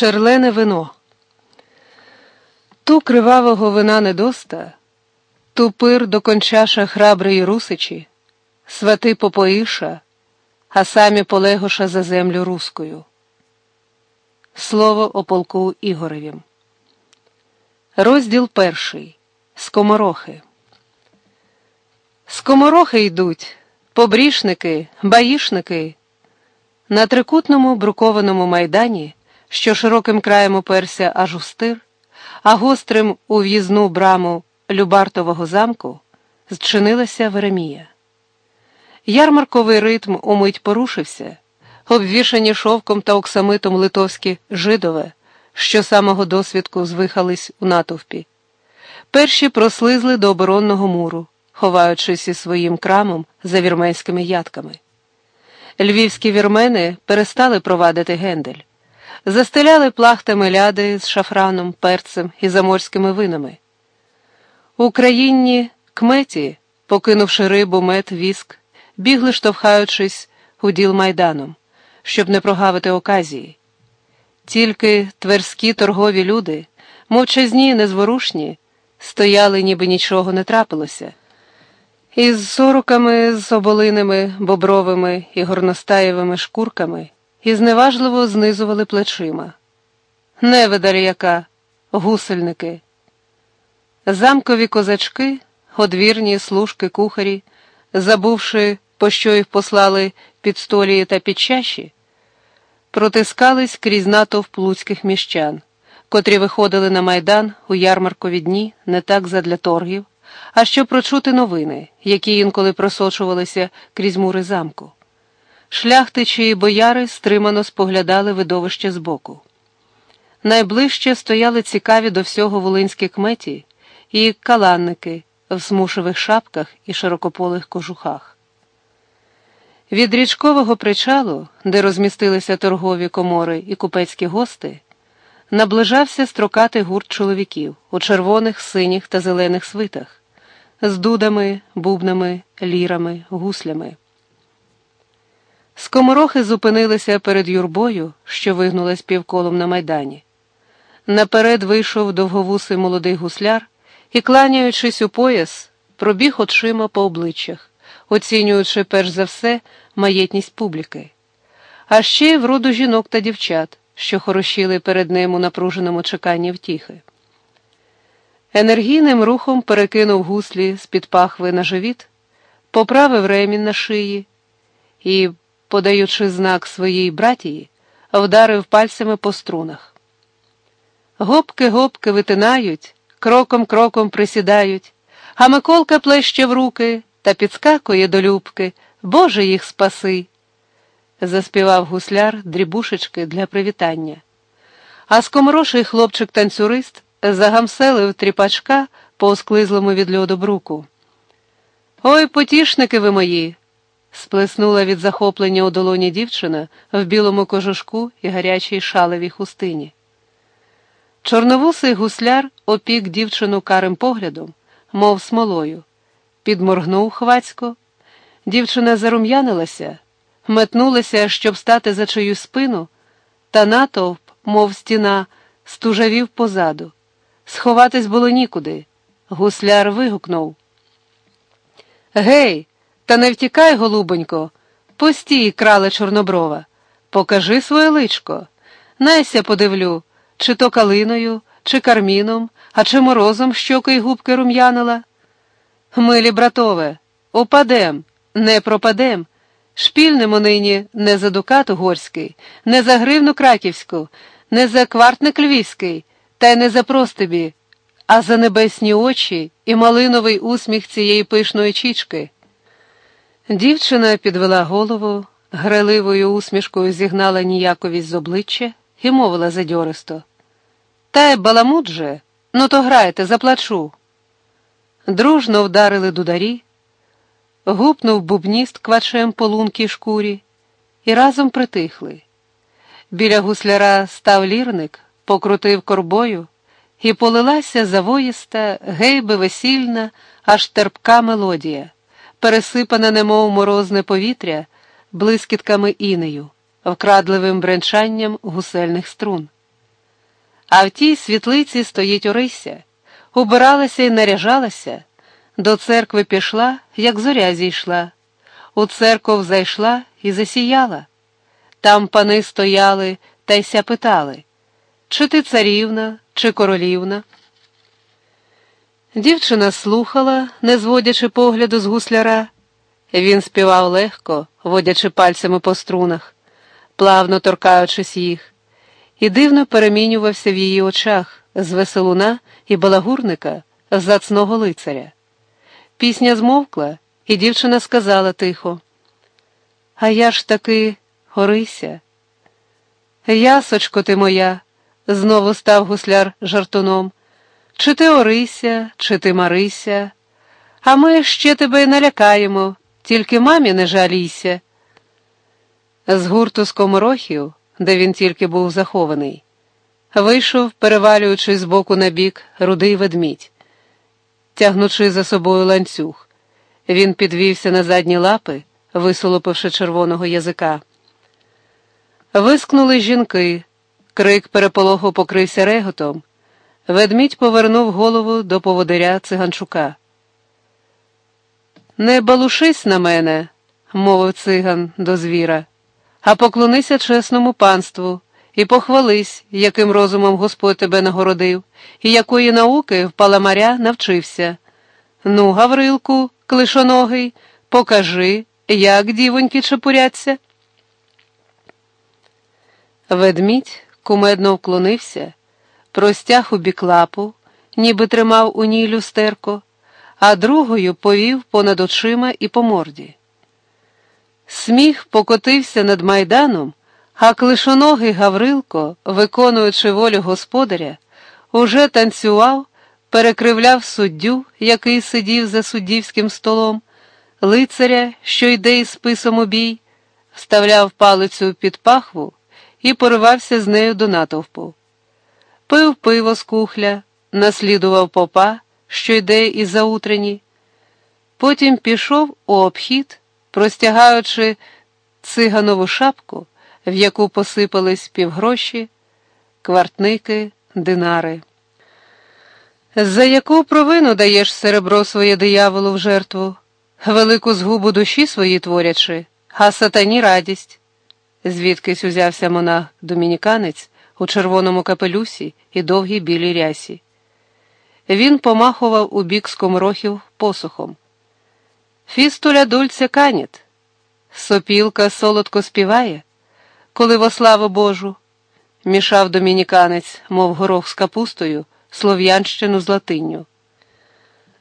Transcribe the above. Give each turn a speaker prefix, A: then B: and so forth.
A: Черлене вино. Ту кривавого вина недоста, ту пир до кончаша храброї Русичі, свати Попоїша, а самі полегоша за землю руською. Слово о полку Ігоревім. Розділ перший. Скоморохи. Скоморохи йдуть, побрішники, баїшники. На трикутному брукованому майдані що широким краєм уперся аж у стир, а гострим у в'їзну браму Любартового замку зчинилася Веремія. Ярмарковий ритм умить порушився, обвішані шовком та оксамитом литовські жидове, що самого досвідку звихались у натовпі. Перші прослизли до оборонного муру, ховаючись із своїм крамом за вірменськими ядками. Львівські вірмени перестали провадити гендель застеляли плахтами ляди з шафраном, перцем і заморськими винами. У країнні кметі, покинувши рибу, мед, віск, бігли, штовхаючись у діл майданом, щоб не прогавити оказії. Тільки тверські торгові люди, мовчазні, незворушні, стояли, ніби нічого не трапилося. Із сороками, з оболиними, бобровими і горностаєвими шкурками і зневажливо знизували плечима. Невидаль яка, гусельники. Замкові козачки, одвірні служки кухарі, забувши, по що їх послали під столії та під чаші, протискались крізь натовп луцьких міщан, котрі виходили на майдан у ярмаркові дні не так задля торгів, а щоб прочути новини, які інколи просочувалися крізь мури замку. Шляхтичі і бояри стримано споглядали видовище збоку. Найближче стояли цікаві до всього волинські кметі і каланники в смушевих шапках і широкополих кожухах. Від річкового причалу, де розмістилися торгові комори і купецькі гости, наближався строкатий гурт чоловіків у червоних, синіх та зелених свитах, з дудами, бубнами, лірами, гуслями. Скоморохи зупинилися перед юрбою, що вигнулась півколом на майдані. Наперед вийшов довговусий молодий гусляр і, кланяючись у пояс, пробіг очима по обличчях, оцінюючи перш за все маєтність публіки, а ще й вроду жінок та дівчат, що хорошіли перед ним у напруженому чеканні втіхи. Енергійним рухом перекинув гуслі з під пахви на живіт, поправив ремінь на шиї і подаючи знак своїй братії, вдарив пальцями по струнах. Гопки-гопки витинають, кроком кроком присідають, а Миколка плеще в руки та підскакує до любки, Боже їх спаси. Заспівав гусляр дрібушечки для привітання. А скомороший хлопчик-танцюрист загамселив тріпачка по осклизлому від льоду бруку. Ой, потішники ви мої! Сплеснула від захоплення у долоні дівчина в білому кожушку і гарячій шалевій хустині. Чорновусий гусляр опік дівчину карим поглядом, мов смолою, підморгнув хвацько. Дівчина зарум'янилася, метнулася, щоб стати за чию спину, та натовп, мов стіна, стужавів позаду. Сховатись було нікуди. Гусляр вигукнув. Гей, та не втікай, голубонько, постій, крале Чорноброва, покажи своє личко. Найся подивлю, чи то калиною, чи карміном, а чи морозом щоки й губки рум'янила. Милі, братове, упадем, не пропадем. Шпільнемо нині не за дукат угорський, не за гривну краківську, не за квартник львівський, та й не за простибі, а за небесні очі і малиновий усміх цієї пишної чічки. Дівчина підвела голову, граливою усмішкою зігнала ніяковість з обличчя і мовила задьористо. Та й баламут же, ну то грайте, заплачу. Дружно вдарили дударі, гупнув бубніст квачем по лункій шкурі, і разом притихли. Біля гусляра став лірник, покрутив корбою, і полилася завоїста, гейби весільна, аж терпка мелодія пересипане, немов морозне повітря, блискітками інею, вкрадливим бренчанням гусельних струн. А в тій світлиці стоїть Орися, убиралася і наряжалася, до церкви пішла, як зоря зійшла, у церков зайшла і засіяла. Там пани стояли та й ся питали, чи ти царівна, чи королівна. Дівчина слухала, не зводячи погляду з гусляра. Він співав легко, водячи пальцями по струнах, плавно торкаючись їх, і дивно перемінювався в її очах з веселуна і балагурника, зацного лицаря. Пісня змовкла, і дівчина сказала тихо: А я ж таки Орися. Ясочко ти моя, знову став гусляр жартуном. Чи ти Орися, чи ти Марися, а ми ще тебе налякаємо, тільки мамі не жалійся. З гурту скоморохів, де він тільки був захований, вийшов, перевалюючись з боку на бік, рудий ведмідь, тягнучи за собою ланцюг. Він підвівся на задні лапи, висолопивши червоного язика. Вискнули жінки, крик переполоху покрився реготом. Ведмідь повернув голову до поводиря циганчука. Не балушись на мене, мовив циган до звіра, а поклонися чесному панству і похвались, яким розумом Господь тебе нагородив, і якої науки в паламаря навчився. Ну, Гаврилку, клишоногий, покажи, як дівоньки чепуряться. Ведмідь кумедно вклонився простяг у бік лапу, ніби тримав у ній люстерко, а другою повів понад очима і по морді. Сміх покотився над майданом, а клишоногий Гаврилко, виконуючи волю господаря, уже танцював, перекривляв суддю, який сидів за суддівським столом, лицаря, що йде із списом у бій, вставляв палицю під пахву і поривався з нею до натовпу пив пиво з кухля, наслідував попа, що йде із заутрені, потім пішов у обхід, простягаючи циганову шапку, в яку посипались півгроші, квартники, динари. За яку провину даєш серебро своє дияволу в жертву, велику згубу душі свої творячи, а сатані радість, звідкись узявся монах домініканець у червоному капелюсі і довгій білій рясі. Він помахував у бік скоморохів посухом. Фістуля дульце каніт. Сопілка солодко співає, коли во славу Божу, мішав домініканець, мов горох з капустою, слов'янщину з латинню.